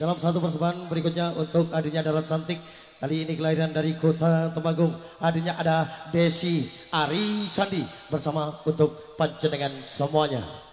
dalam satu persembahan berikutnya untuk adiknya dalam cantik. Kali ini kelahiran dari kota Temanggung. Adiknya ada Desi Ari Sandi Bersama untuk panjenengan semuanya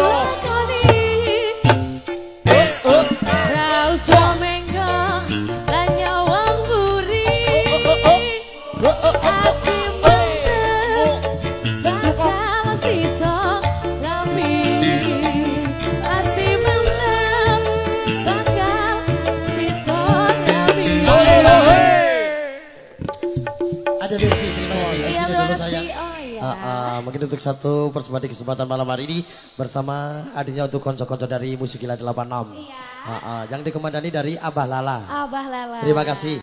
Dios. Mungkin untuk satu persembahan di kesempatan malam hari ini bersama adiknya untuk konco-konco dari Musik Gila 86. Iya. Uh, uh, yang dikomandani dari Abah Lala. Abah Lala. Terima kasih.